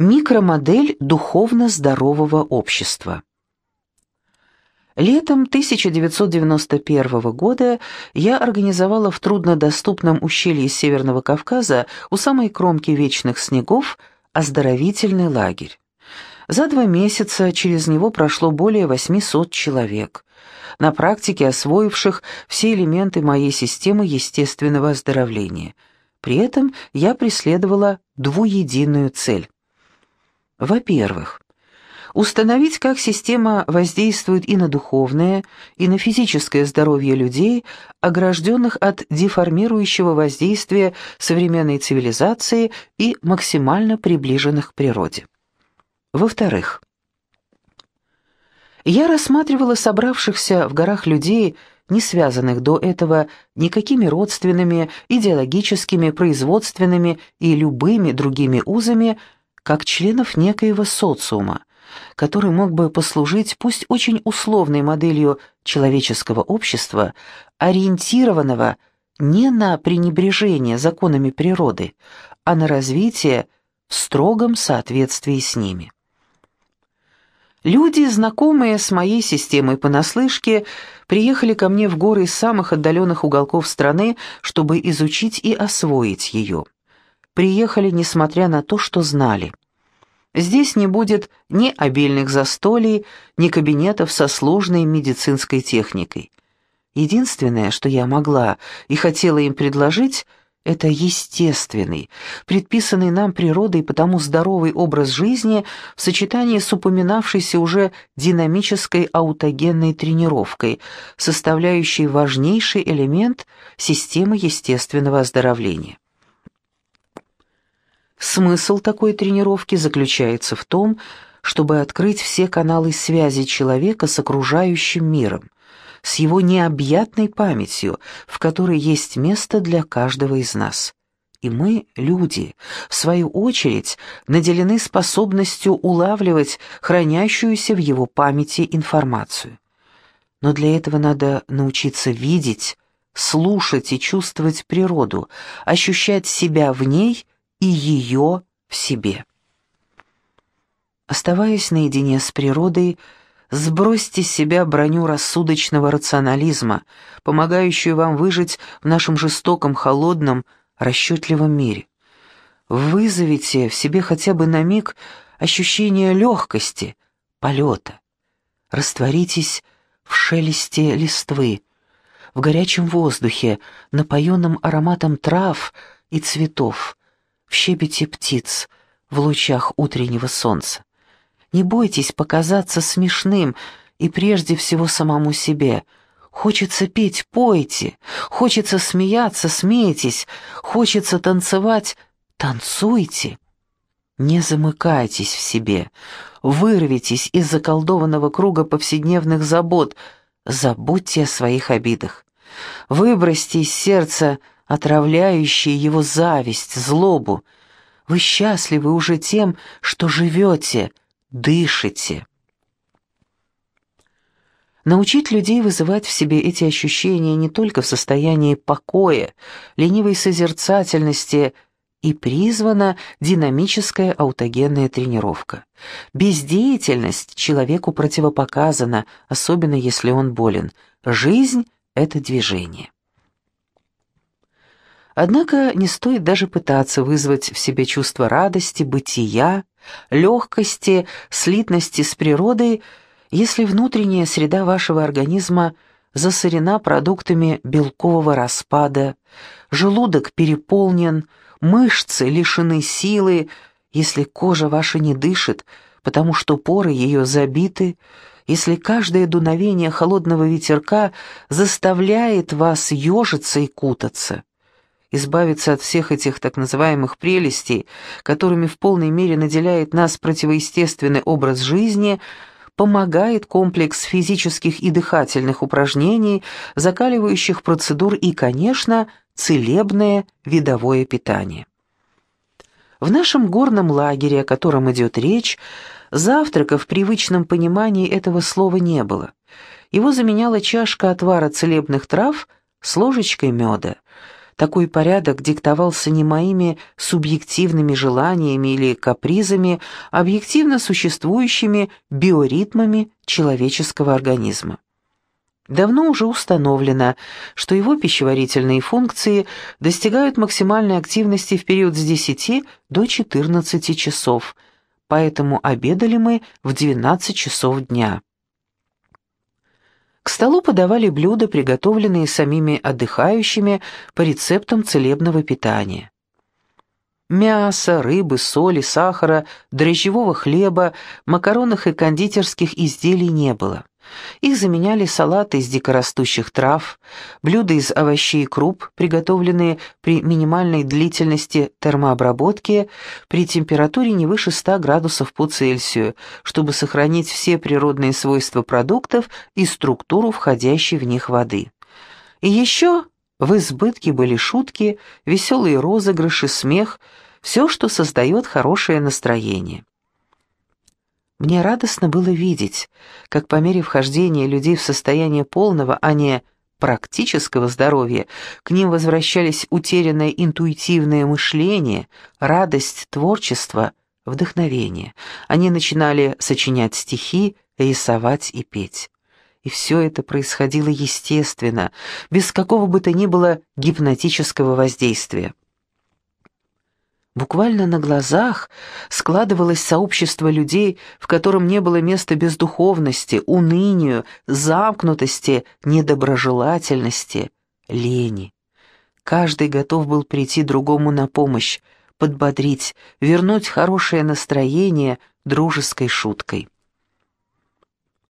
Микромодель духовно здорового общества. Летом 1991 года я организовала в труднодоступном ущелье Северного Кавказа у самой кромки вечных снегов оздоровительный лагерь. За два месяца через него прошло более 800 человек, на практике освоивших все элементы моей системы естественного оздоровления. При этом я преследовала двуединую цель во-первых, установить, как система воздействует и на духовное, и на физическое здоровье людей, огражденных от деформирующего воздействия современной цивилизации и максимально приближенных к природе. Во-вторых, я рассматривала собравшихся в горах людей, не связанных до этого никакими родственными, идеологическими, производственными и любыми другими узами, как членов некоего социума, который мог бы послужить пусть очень условной моделью человеческого общества, ориентированного не на пренебрежение законами природы, а на развитие в строгом соответствии с ними. Люди, знакомые с моей системой понаслышке, приехали ко мне в горы из самых отдаленных уголков страны, чтобы изучить и освоить ее приехали, несмотря на то, что знали. Здесь не будет ни обильных застолий, ни кабинетов со сложной медицинской техникой. Единственное, что я могла и хотела им предложить, это естественный, предписанный нам природой потому здоровый образ жизни в сочетании с упоминавшейся уже динамической аутогенной тренировкой, составляющей важнейший элемент системы естественного оздоровления. Смысл такой тренировки заключается в том, чтобы открыть все каналы связи человека с окружающим миром, с его необъятной памятью, в которой есть место для каждого из нас. И мы, люди, в свою очередь, наделены способностью улавливать хранящуюся в его памяти информацию. Но для этого надо научиться видеть, слушать и чувствовать природу, ощущать себя в ней – и ее в себе. Оставаясь наедине с природой, сбросьте с себя броню рассудочного рационализма, помогающую вам выжить в нашем жестоком, холодном, расчетливом мире. Вызовите в себе хотя бы на миг ощущение легкости, полета. Растворитесь в шелесте листвы, в горячем воздухе, напоенном ароматом трав и цветов, в щебете птиц, в лучах утреннего солнца. Не бойтесь показаться смешным и прежде всего самому себе. Хочется петь — пойте, хочется смеяться — смейтесь, хочется танцевать — танцуйте. Не замыкайтесь в себе, вырвитесь из заколдованного круга повседневных забот, забудьте о своих обидах. Выбросьте из сердца отравляющие его зависть, злобу. Вы счастливы уже тем, что живете, дышите. Научить людей вызывать в себе эти ощущения не только в состоянии покоя, ленивой созерцательности и призвана динамическая аутогенная тренировка. Бездеятельность человеку противопоказана, особенно если он болен. Жизнь — это движение. Однако не стоит даже пытаться вызвать в себе чувство радости, бытия, легкости, слитности с природой, если внутренняя среда вашего организма засорена продуктами белкового распада, желудок переполнен, мышцы лишены силы, если кожа ваша не дышит, потому что поры ее забиты, если каждое дуновение холодного ветерка заставляет вас ежиться и кутаться избавиться от всех этих так называемых прелестей, которыми в полной мере наделяет нас противоестественный образ жизни, помогает комплекс физических и дыхательных упражнений, закаливающих процедур и, конечно, целебное видовое питание. В нашем горном лагере, о котором идет речь, завтрака в привычном понимании этого слова не было. Его заменяла чашка отвара целебных трав с ложечкой меда, Такой порядок диктовался не моими субъективными желаниями или капризами, а объективно существующими биоритмами человеческого организма. Давно уже установлено, что его пищеварительные функции достигают максимальной активности в период с 10 до 14 часов, поэтому обедали мы в 12 часов дня. К столу подавали блюда, приготовленные самими отдыхающими по рецептам целебного питания. Мяса, рыбы, соли, сахара, дрожжевого хлеба, макаронных и кондитерских изделий не было. Их заменяли салаты из дикорастущих трав, блюда из овощей и круп, приготовленные при минимальной длительности термообработки при температуре не выше 100 градусов по Цельсию, чтобы сохранить все природные свойства продуктов и структуру входящей в них воды. И еще в избытке были шутки, веселые розыгрыши, смех, все, что создает хорошее настроение. Мне радостно было видеть, как по мере вхождения людей в состояние полного, а не практического здоровья, к ним возвращались утерянное интуитивное мышление, радость творчества, вдохновение. Они начинали сочинять стихи, рисовать и петь. И все это происходило естественно, без какого бы то ни было гипнотического воздействия. Буквально на глазах складывалось сообщество людей, в котором не было места бездуховности, унынию, замкнутости, недоброжелательности, лени. Каждый готов был прийти другому на помощь, подбодрить, вернуть хорошее настроение дружеской шуткой.